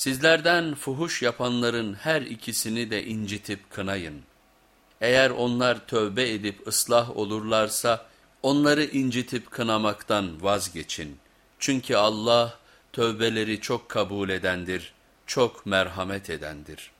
Sizlerden fuhuş yapanların her ikisini de incitip kınayın. Eğer onlar tövbe edip ıslah olurlarsa onları incitip kınamaktan vazgeçin. Çünkü Allah tövbeleri çok kabul edendir, çok merhamet edendir.''